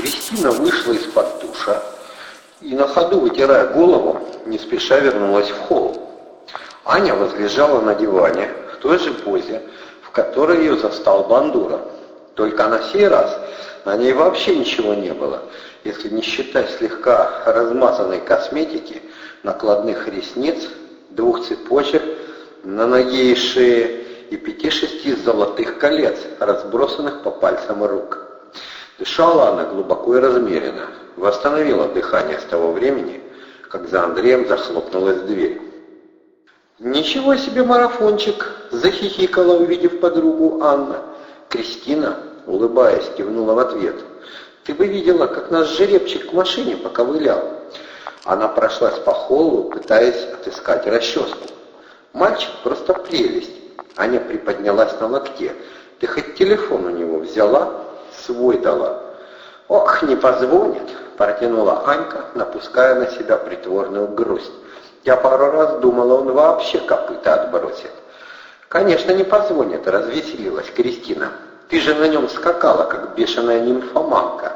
Кристина вышла из-под душа и на ходу, вытирая голову, не спеша вернулась в холл. Аня возлежала на диване в той же позе, в которой ее застал Бандура. Только на сей раз на ней вообще ничего не было, если не считать слегка размазанной косметики, накладных ресниц, двух цепочек на ноге и шее и пяти-шести золотых колец, разбросанных по пальцам рук. Дышала она глубоко и размеренно, восстановила дыхание с того времени, как за Андреем захлопнулась дверь. «Ничего себе марафончик!» — захихикала, увидев подругу Анна. Кристина, улыбаясь, кивнула в ответ. «Ты бы видела, как наш жеребчик к машине поковылял!» Она прошлась по холлу, пытаясь отыскать расческу. «Мальчик просто прелесть!» Аня приподнялась на локте. «Ты хоть телефон у него взяла?» «Свой дала». «Ох, не позвонит!» — протянула Анька, напуская на себя притворную грусть. «Я пару раз думала, он вообще копыта отбросит». «Конечно, не позвонит», — развеселилась Кристина. «Ты же на нем скакала, как бешеная нимфоманка».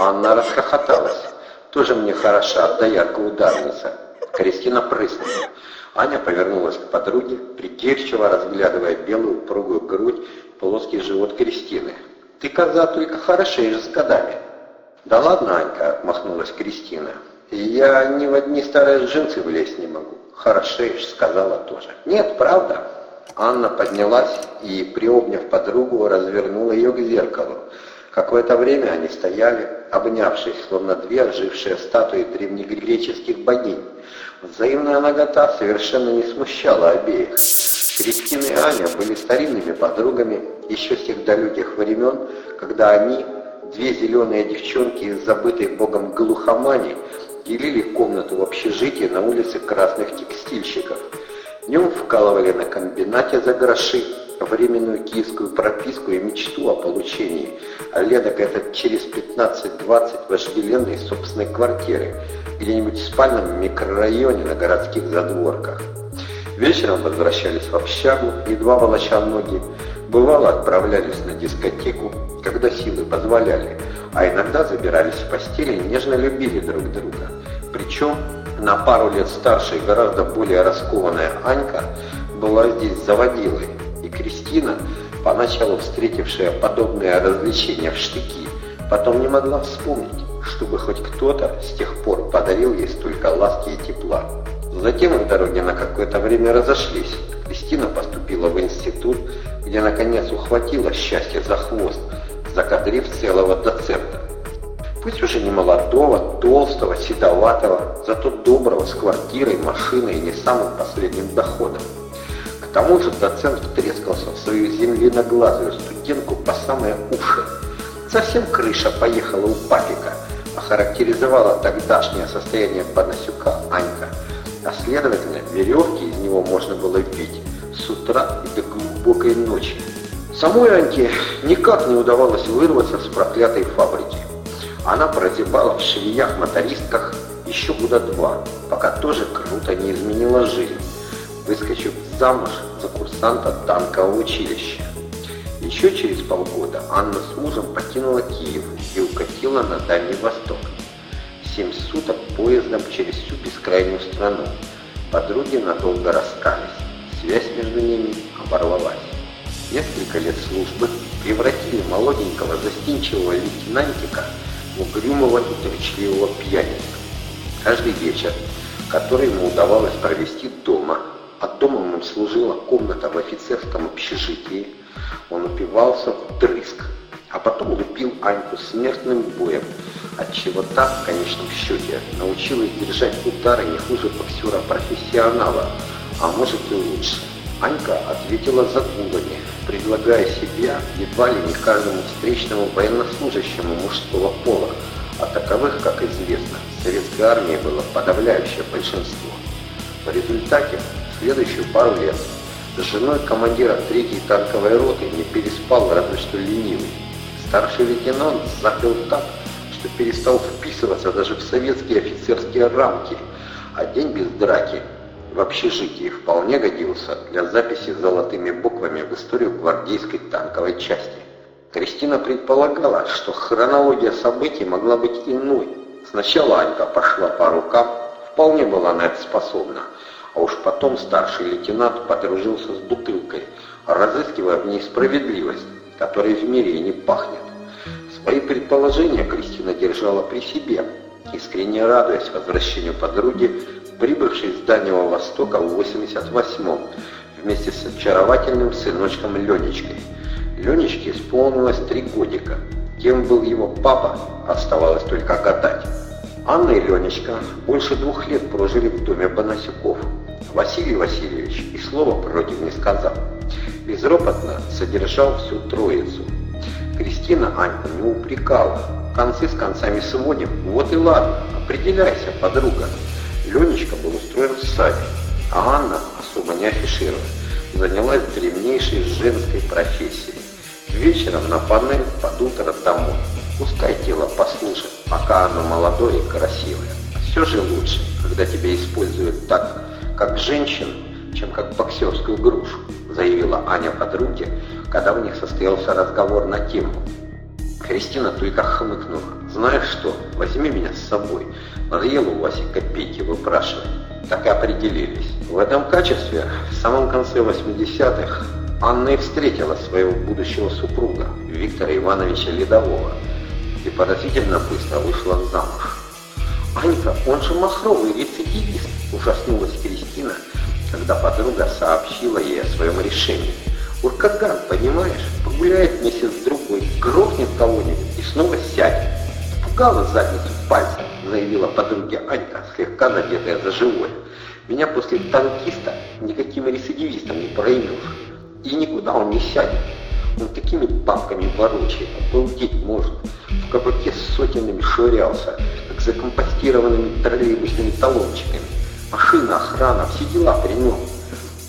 Анна расхохоталась. «Тоже мне хороша, доярка ударница». Кристина прыснула. Аня повернулась к подруге, придирчиво разглядывая белую упругую грудь, плоский живот Кристины. «Ты, коза, только хорошеешь с годами». «Да ладно, Анька», — отмахнулась Кристина. «Я ни в одни старые джинсы влезть не могу». «Хорошеешь», — сказала тоже. «Нет, правда». Анна поднялась и, приобняв подругу, развернула ее к зеркалу. Какое-то время они стояли, обнявшись, словно две ожившие статуи древнегреческих богинь. Взаимная нагота совершенно не смущала обеих. Кристина и Аня были старинными подругами еще с тех далеких времен, когда они, две зеленые девчонки из забытой богом глухомани, делили комнату в общежитии на улице красных текстильщиков. Днем вкалывали на комбинате за гроши, временную киевскую прописку и мечту о получении, а ледок этот через 15-20 вожделенной собственной квартиры, где-нибудь в спальном микрорайоне на городских задворках. Вечером возвращались в общагу, едва волоча ноги, бывало отправлялись на дискотеку, когда силы позволяли, а иногда забирались в постели и нежно любили друг друга. Причем на пару лет старше и гораздо более раскованная Анька была здесь заводилой, и Кристина, поначалу встретившая подобные развлечения в штыки, потом не могла вспомнить, чтобы хоть кто-то с тех пор подарил ей столько ласки и тепла. Затем их дороги на какое-то время разошлись. Кристина поступила в институт, где наконец ухватила счастье за хвост, закадрив целого доцента. Пусть уже не молодого, толстого, седоватого, зато доброго, с квартирой, машиной и не самым последним доходом. К тому же доцент втрескался в свою земляноглазую студентку по самые уши. Совсем крыша поехала у папика, охарактеризовала тогдашнее состояние Панасюка Анька. А следовательно, веревки из него можно было бить с утра и до глубокой ночи. Самой Аньке никак не удавалось вырваться с проклятой фабрики. Она прозябала в швеях-мотористках еще года два, пока тоже круто не изменила жизнь, выскочив замуж за курсанта танкового училища. Еще через полгода Анна с мужем покинула Киев и укатила на Дальний Восток. Семь суток поездом через всю бескрайнюю страну. Подруги надолго расстались. Связь между ними оборвалась. Несколько лет службы превратили молоденького застенчивого лейтенантика угрюмого и тречливого пьяница. Каждый вечер, который ему удавалось провести дома, а домом им служила комната в офицерском общежитии, он упивался вдрызг, а потом лупил Аньку смертным боем, отчего та, в конечном счете, научилась держать удары не хуже боксера-профессионала, а может и лучше. Анька ответила загулами, предлагая себя едва ли не каждому встречному военнослужащему мужского пола, а таковых, как известно, в советской армии было подавляющее большинство. В результате, в следующую пару лет, с женой командира 3-й танковой роты не переспал разве что ленивый. Старший лейтенант запил так, что перестал вписываться даже в советские офицерские рамки, а день без драки в общежитии вполне годился для записи золотыми буквами в историю гвардейской танковой части. Кристина предполагала, что хронология событий могла быть иной. Сначала Анька пошла по рукам, вполне была на это способна, а уж потом старший лейтенант подружился с бутылкой, разыскивая в ней справедливость, которой в мире не пахнет. Свои предположения Кристина держала при себе, искренне радуясь возвращению подруги, прибывшей с Дальнего Востока в 88-м, вместе с очаровательным сыночком Ленечкой. Ленечке исполнилось три годика. Кем был его папа, оставалось только гадать. Анна и Ленечка больше двух лет прожили в доме Бонасюков. Василий Васильевич и слова против не сказал. Безропотно содержал всю троицу. Кристина Аньку не упрекала. Концы с концами сводим. Вот и ладно, определяйся, подруга. Ленечка был устроен в саде, а Анна, особо не афишируя, занялась древнейшей женской профессией. Вечером на панель под утро домой. Пускай тело послушает, пока оно молодое и красивое. Все же лучше, когда тебя используют так, как женщин, чем как боксерскую грушу, заявила Аня подруге, когда у них состоялся разговор на тему. Кристина только хмыкнула. «Знаешь что, возьми меня с собой. Надоело у Васи копейки выпрашивать». Так и определились. В этом качестве в самом конце 80-х Анна и встретила своего будущего супруга, Виктора Ивановича Ледового, и поразительно быстро вышла замуж. «Анька, он же махровый рецидивист!» – ужаснулась Кристина, когда подруга сообщила ей о своем решении. «Уркаган, понимаешь, погуляет месяц-другой, грохнет кого-нибудь и снова сядет. Пугала задницу пальцем», – заявила подруге Анька, слегка надетая за живое. «Меня после танкиста никаким рецидивистом не проймешь». И никуда он не сядет. Он такими бабками ворочает, обалдеть можно. В кабаке с сотенами швырялся, как за компостированными троллейбусными талончиками. Машина, охрана, все дела при нем.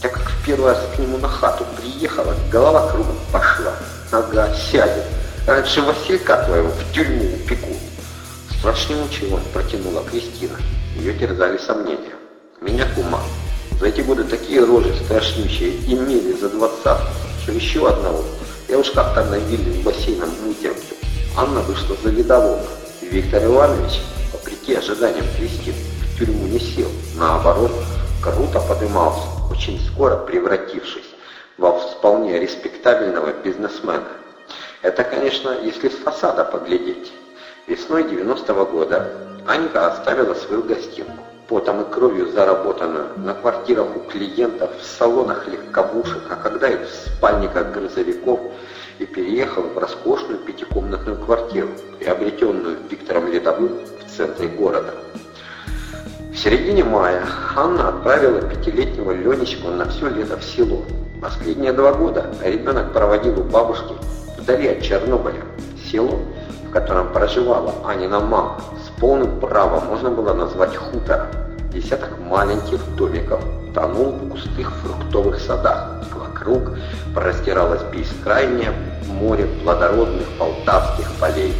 Так как в первый раз к нему на хату приехала, голова кругом пошла. Ага, сядет. Раньше Василька твоего в тюрьму упекут. Страшнее чего, протянула Кристина. Ее терзали сомнения. Меня кума за эти годы такие рожи страшнющие имели за двадцатку, что еще одного я уж как-то на с бассейном вытерплю. Анна вышла за ледового. Виктор Иванович, вопреки ожиданиям Кристины, тюрьму не сел. Наоборот, круто подымался, очень скоро превратившись во вполне респектабельного бизнесмена. Это, конечно, если с фасада поглядеть. Весной 90-го года Анька оставила свою гостинку потом и кровью заработанную, на квартирах у клиентов, в салонах легковушек, а когда и в спальниках грузовиков, и переехал в роскошную пятикомнатную квартиру, приобретенную Виктором Ледовым в центре города. В середине мая Анна отправила пятилетнего Ленечку на все лето в село. Последние два года ребенок проводил у бабушки вдали от Чернобыля. Село, в котором проживала Анина мама, с полным правом можно было назвать хутором. Десяток маленьких домиков тонул в густых фруктовых садах. Вокруг простиралось бескрайнее море плодородных полтавских полей,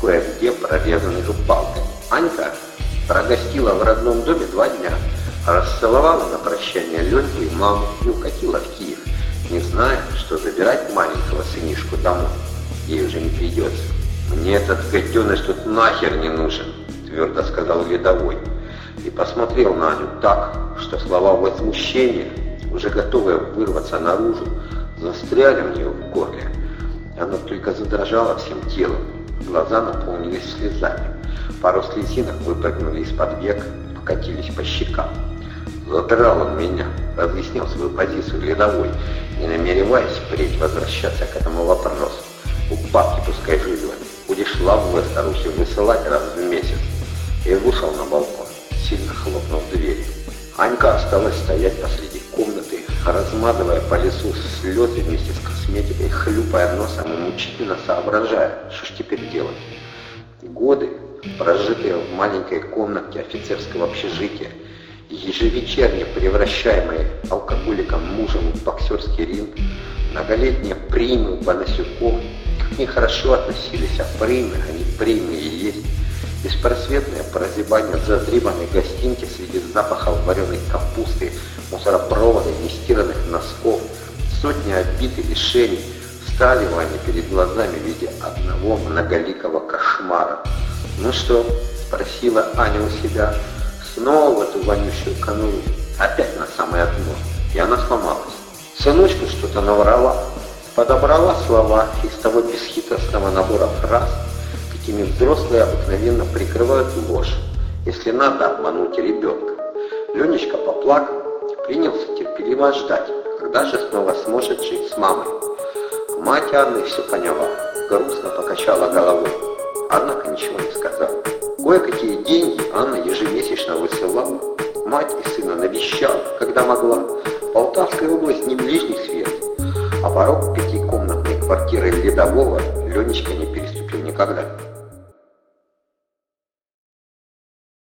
кое-где прорезанных палкой. Анька прогостила в родном доме два дня, расцеловала на прощание Леньку и маму и укатила в Киев, не зная, что забирать маленького сынишку домой ей уже не придется. «Мне этот гаденыш тут нахер не нужен», — твердо сказал Ледовой. И посмотрел на Аню так, что слова возмущения, уже готовые вырваться наружу, застряли у нее в горле. Она только задрожала всем телом, глаза наполнились слезами. Пару слезинок выпрыгнули из-под век, покатились по щекам. Задрал он меня, разъяснил свою позицию ледовой, не намереваясь впредь возвращаться к этому вопросу. У бабки пускай живет будешь лавовые старухи высылать раз в месяц. И вышел на балкон, сильно хлопнув дверью. Анька осталась стоять посреди комнаты, размазывая по лесу слезы вместе с косметикой, хлюпая носом и мучительно соображая, что ж теперь делать. Годы, прожитые в маленькой комнатке офицерского общежития, ежевечерне превращаемые алкоголиком мужем в боксерский ринг, многолетние премии Бонасюков к ней хорошо относились, а премии, они премии и есть. Беспросветное прозябание задрибанной гостинки среди запахов вареной капусты, мусоропровода, нестиранных носков, сотни обид и лишений, встали Ваня перед глазами в виде одного многоликого кошмара. «Ну что?» – спросила Аня у себя. Снова эту вонючую конуру. Опять на самое дно. И она сломалась. Сыночку что-то наврала. Подобрала слова из того бесхитростного набора фраз, какими взрослые обыкновенно прикрывают ложь, если надо обмануть ребенка. Ленечка поплакал, принялся терпеливо ждать, когда же снова сможет жить с мамой. Мать Анны все поняла, грустно покачала головой, однако ничего не сказала. Кое-какие деньги Анна ежемесячно высылала. Мать и сына навещала, когда могла. Полтавская область не ближний свет, а порог пятикомнатной квартиры ледового Ленечка не переступил никогда.